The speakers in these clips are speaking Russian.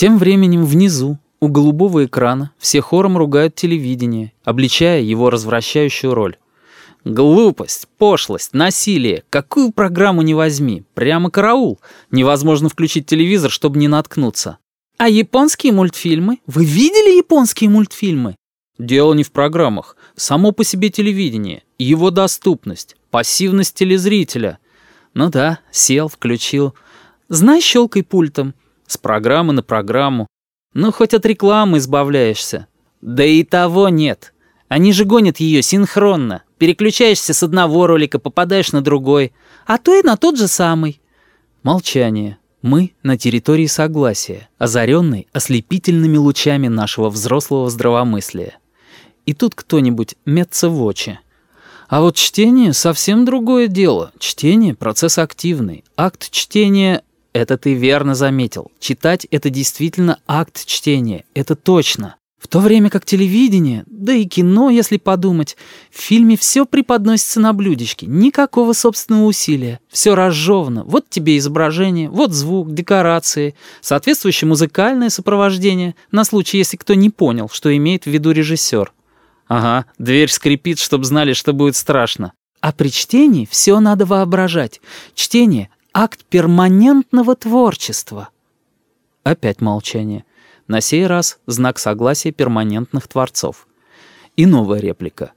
Тем временем внизу, у голубого экрана, все хором ругают телевидение, обличая его развращающую роль. Глупость, пошлость, насилие. Какую программу не возьми. Прямо караул. Невозможно включить телевизор, чтобы не наткнуться. А японские мультфильмы? Вы видели японские мультфильмы? Дело не в программах. Само по себе телевидение. Его доступность. Пассивность телезрителя. Ну да, сел, включил. Знай, щелкай пультом. С программы на программу. Ну, хоть от рекламы избавляешься. Да и того нет. Они же гонят ее синхронно. Переключаешься с одного ролика, попадаешь на другой. А то и на тот же самый. Молчание. Мы на территории согласия, озаренной ослепительными лучами нашего взрослого здравомыслия. И тут кто-нибудь мется в очи. А вот чтение — совсем другое дело. Чтение — процесс активный. Акт чтения — это ты верно заметил. Читать — это действительно акт чтения. Это точно. В то время как телевидение, да и кино, если подумать, в фильме все преподносится на блюдечке, никакого собственного усилия, все разжевано, вот тебе изображение, вот звук, декорации, соответствующее музыкальное сопровождение, на случай, если кто не понял, что имеет в виду режиссер. Ага, дверь скрипит, чтобы знали, что будет страшно. А при чтении все надо воображать. Чтение — акт перманентного творчества. Опять молчание. На сей раз знак согласия перманентных творцов. И новая реплика.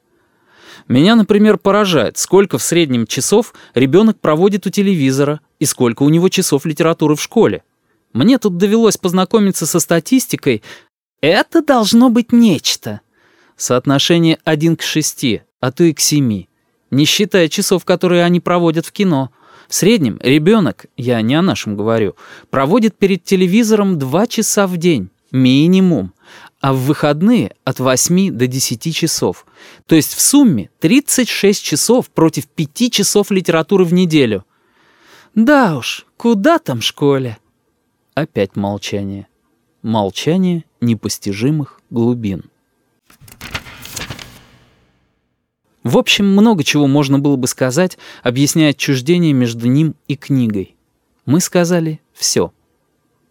Меня, например, поражает, сколько в среднем часов ребенок проводит у телевизора и сколько у него часов литературы в школе. Мне тут довелось познакомиться со статистикой. Это должно быть нечто. Соотношение 1 к 6, а то и к 7. Не считая часов, которые они проводят в кино — среднем ребенок, я не о нашем говорю, проводит перед телевизором 2 часа в день. Минимум. А в выходные от 8 до 10 часов. То есть в сумме 36 часов против 5 часов литературы в неделю. Да уж, куда там школе? Опять молчание. Молчание непостижимых глубин. В общем, много чего можно было бы сказать, объясняя отчуждение между ним и книгой. Мы сказали все.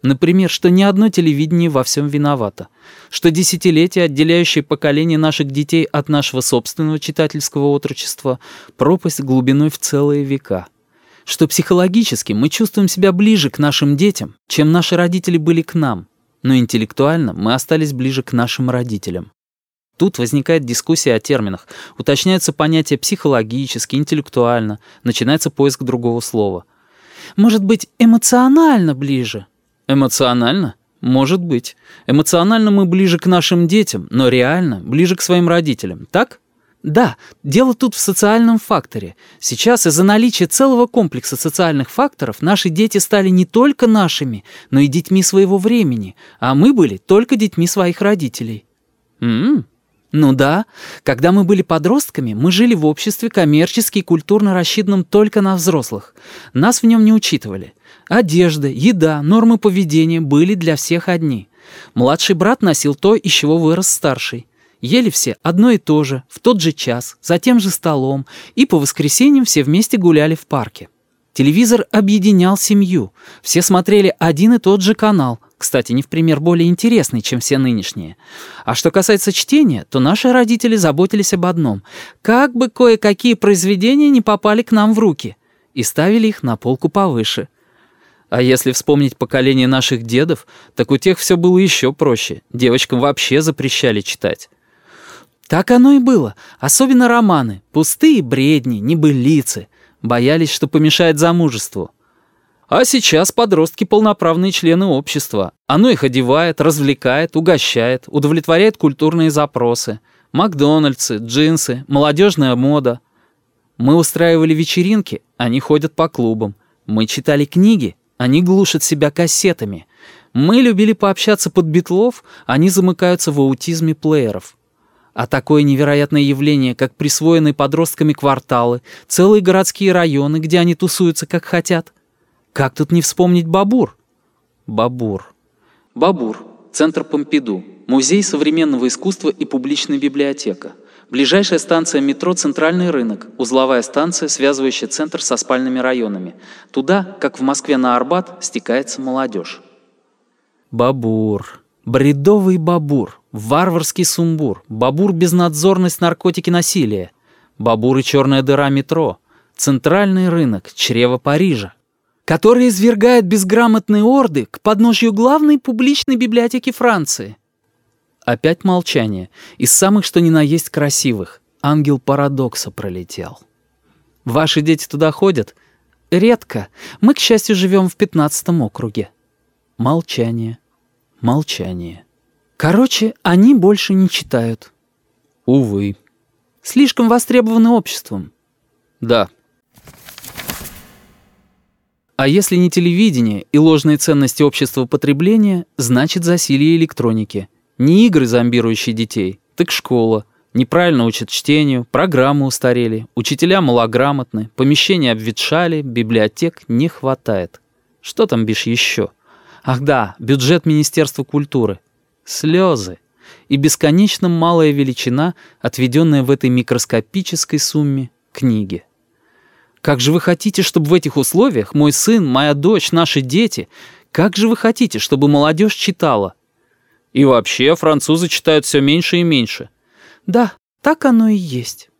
Например, что ни одно телевидение во всем виновато, что десятилетия, отделяющие поколение наших детей от нашего собственного читательского отрочества, пропасть глубиной в целые века, что психологически мы чувствуем себя ближе к нашим детям, чем наши родители были к нам, но интеллектуально мы остались ближе к нашим родителям. Тут возникает дискуссия о терминах, уточняются понятия психологически, интеллектуально, начинается поиск другого слова. Может быть, эмоционально ближе? Эмоционально? Может быть. Эмоционально мы ближе к нашим детям, но реально ближе к своим родителям, так? Да, дело тут в социальном факторе. Сейчас из-за наличия целого комплекса социальных факторов наши дети стали не только нашими, но и детьми своего времени, а мы были только детьми своих родителей. М-м. Ну да, когда мы были подростками, мы жили в обществе коммерчески и культурно рассчитанном только на взрослых. Нас в нем не учитывали. Одежда, еда, нормы поведения были для всех одни. Младший брат носил то, из чего вырос старший. Ели все одно и то же, в тот же час, за тем же столом, и по воскресеньям все вместе гуляли в парке. Телевизор объединял семью. Все смотрели один и тот же канал, кстати, не в пример более интересный, чем все нынешние. А что касается чтения, то наши родители заботились об одном — как бы кое-какие произведения не попали к нам в руки, и ставили их на полку повыше — а если вспомнить поколение наших дедов, так у тех все было еще проще. Девочкам вообще запрещали читать. Так оно и было. Особенно романы. Пустые бредни, небылицы. Боялись, что помешает замужеству. А сейчас подростки полноправные члены общества. Оно их одевает, развлекает, угощает, удовлетворяет культурные запросы. Макдональдсы, джинсы, молодежная мода. Мы устраивали вечеринки, они ходят по клубам. Мы читали книги, они глушат себя кассетами. Мы любили пообщаться под битлов, они замыкаются в аутизме плееров. А такое невероятное явление, как присвоенные подростками кварталы, целые городские районы, где они тусуются как хотят. Как тут не вспомнить Бабур? Бабур. Бабур. Центр Помпиду. Музей современного искусства и публичная библиотека. Ближайшая станция метро «Центральный рынок», узловая станция, связывающая центр со спальными районами. Туда, как в Москве на Арбат, стекается молодежь. Бабур. Бредовый бабур. Варварский сумбур. Бабур безнадзорность наркотики насилия. Бабур и черная дыра метро. Центральный рынок, чрево Парижа. Который извергает безграмотные орды к подножью главной публичной библиотеки Франции. Опять молчание. Из самых что ни на есть красивых. Ангел парадокса пролетел. Ваши дети туда ходят? Редко. Мы, к счастью, живем в пятнадцатом округе. Молчание. Молчание. Короче, они больше не читают. Увы. Слишком востребованы обществом. Да. А если не телевидение и ложные ценности общества потребления, значит засилье электроники. Не игры, зомбирующие детей, так школа. Неправильно учат чтению, программы устарели, учителя малограмотны, помещения обветшали, библиотек не хватает. Что там бишь еще? Ах да, бюджет Министерства культуры. Слезы. И бесконечно малая величина, отведенная в этой микроскопической сумме книги. Как же вы хотите, чтобы в этих условиях мой сын, моя дочь, наши дети, как же вы хотите, чтобы молодежь читала? И вообще французы читают все меньше и меньше. Да, так оно и есть.